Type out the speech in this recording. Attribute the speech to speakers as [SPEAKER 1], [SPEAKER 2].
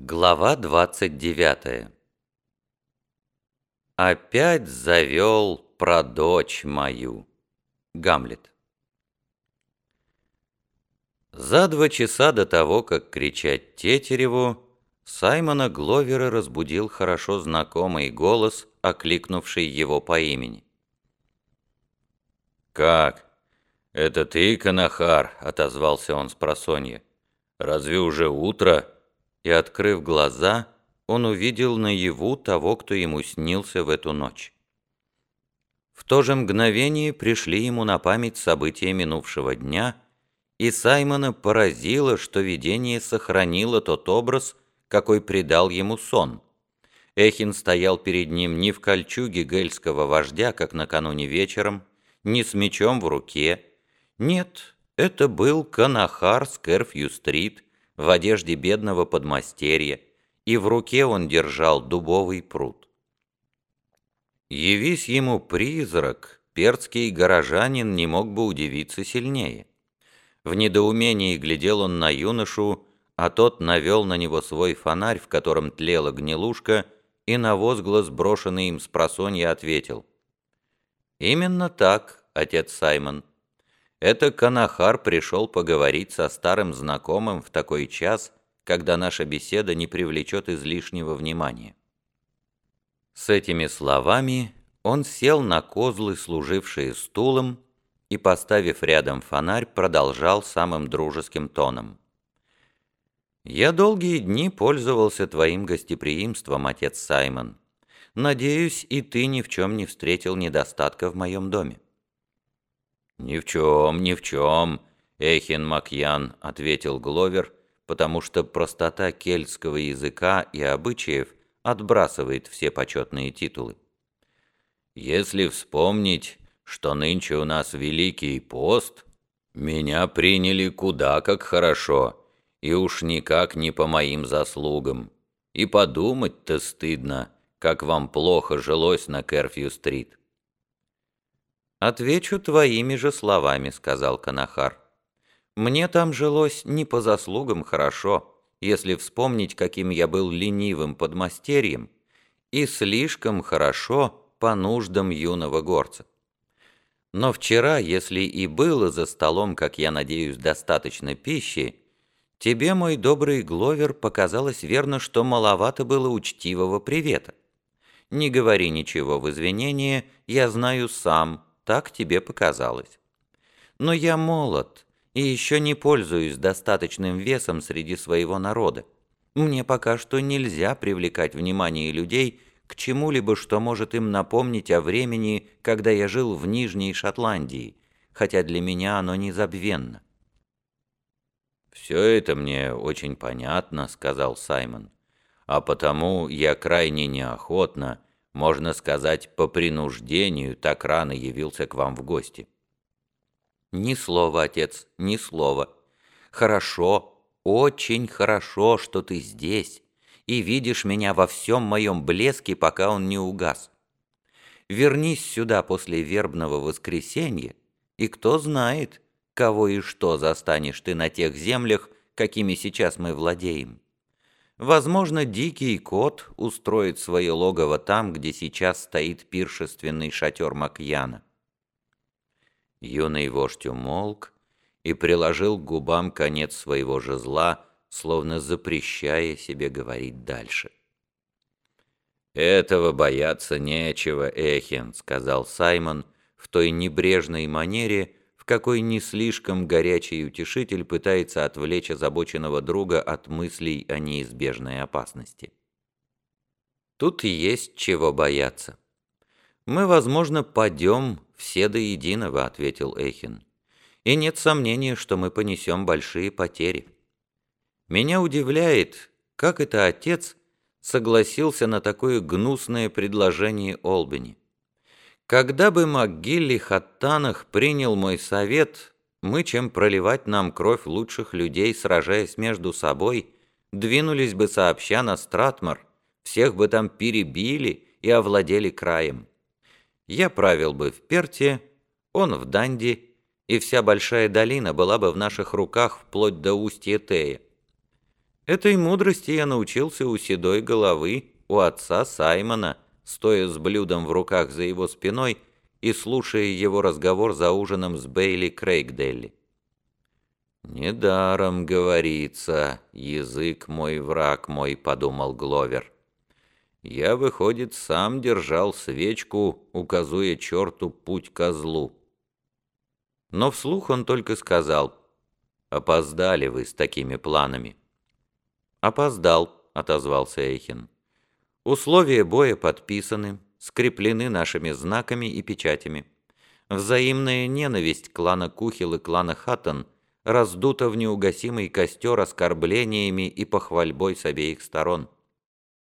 [SPEAKER 1] Глава 29 Опять завел про дочь мою. Гамлет. За два часа до того, как кричать Тетереву, Саймона Гловера разбудил хорошо знакомый голос, окликнувший его по имени.
[SPEAKER 2] «Как? Это ты, Канахар?» — отозвался он с просонья. «Разве уже утро?»
[SPEAKER 1] И, открыв глаза, он увидел наяву того, кто ему снился в эту ночь. В то же мгновение пришли ему на память события минувшего дня, и Саймона поразило, что видение сохранило тот образ, какой придал ему сон. Эхин стоял перед ним не в кольчуге гельского вождя, как накануне вечером, не с мечом в руке. Нет, это был Канахар с Керфью-стрит в одежде бедного подмастерья, и в руке он держал дубовый пруд. Явись ему призрак, перцкий горожанин не мог бы удивиться сильнее. В недоумении глядел он на юношу, а тот навел на него свой фонарь, в котором тлела гнилушка, и на возглас, брошенный им с просонья, ответил. «Именно так, отец Саймон. Это Канахар пришел поговорить со старым знакомым в такой час, когда наша беседа не привлечет излишнего внимания. С этими словами он сел на козлы, служившие стулом, и, поставив рядом фонарь, продолжал самым дружеским тоном. «Я долгие дни пользовался твоим гостеприимством, отец Саймон. Надеюсь, и ты ни в чем не встретил недостатка в моем доме».
[SPEAKER 2] «Ни в чем, ни в чем», — Эхин Макьян ответил Гловер, потому что простота кельтского языка и обычаев отбрасывает все почетные титулы. Если вспомнить, что нынче у нас Великий пост, меня приняли куда как хорошо, и уж никак не по моим заслугам. И подумать-то стыдно, как вам плохо жилось на Керфью-стрит.
[SPEAKER 1] «Отвечу твоими же словами», — сказал Канахар. Мне там жилось не по заслугам хорошо, если вспомнить, каким я был ленивым подмастерьем, и слишком хорошо по нуждам юного горца. Но вчера, если и было за столом, как я надеюсь, достаточно пищи, тебе, мой добрый Гловер, показалось верно, что маловато было учтивого привета. Не говори ничего в извинение, я знаю сам, так тебе показалось. Но я молод, и еще не пользуюсь достаточным весом среди своего народа. Мне пока что нельзя привлекать внимание людей к чему-либо, что может им напомнить о времени, когда я жил в Нижней Шотландии, хотя для меня оно незабвенно.
[SPEAKER 2] «Все это мне очень понятно», — сказал Саймон. «А потому я крайне неохотно, можно сказать, по принуждению, так рано явился к вам в гости».
[SPEAKER 1] «Ни слова, отец, ни слова. Хорошо, очень хорошо, что ты здесь и видишь меня во всем моем блеске, пока он не угас. Вернись сюда после вербного воскресенья, и кто знает, кого и что застанешь ты на тех землях, какими сейчас мы владеем. Возможно, дикий кот устроит свое логово там, где сейчас стоит пиршественный шатер Макьяна. Юный вождь умолк и приложил к губам конец своего жезла, словно запрещая себе говорить дальше.
[SPEAKER 2] «Этого бояться нечего, Эхин», — сказал Саймон в той небрежной манере, какой не слишком горячий утешитель пытается отвлечь озабоченного друга от мыслей о неизбежной опасности.
[SPEAKER 1] «Тут есть чего бояться. Мы, возможно, падем все до единого», — ответил Эхин. «И нет сомнения, что мы понесем большие потери. Меня удивляет, как это отец согласился на такое гнусное предложение Олбани. Когда бы МакГилли Хаттанах принял мой совет, мы, чем проливать нам кровь лучших людей, сражаясь между собой, двинулись бы сообща на Стратмар, всех бы там перебили и овладели краем. Я правил бы в Перте, он в Данди, и вся Большая долина была бы в наших руках вплоть до устья Тея. Этой мудрости я научился у седой головы, у отца Саймона, стоя с блюдом в руках за его спиной и слушая его разговор за ужином с Бейли Крейгделли. «Недаром говорится, язык мой, враг мой», — подумал Гловер. «Я, выходит, сам держал свечку, указуя черту путь козлу». Но вслух он только сказал, «Опоздали вы с такими планами». «Опоздал», — отозвался Эйхин. «Условия боя подписаны, скреплены нашими знаками и печатями. Взаимная ненависть клана Кухил и клана Хаттон раздута в неугасимый костер оскорблениями и похвальбой с обеих сторон.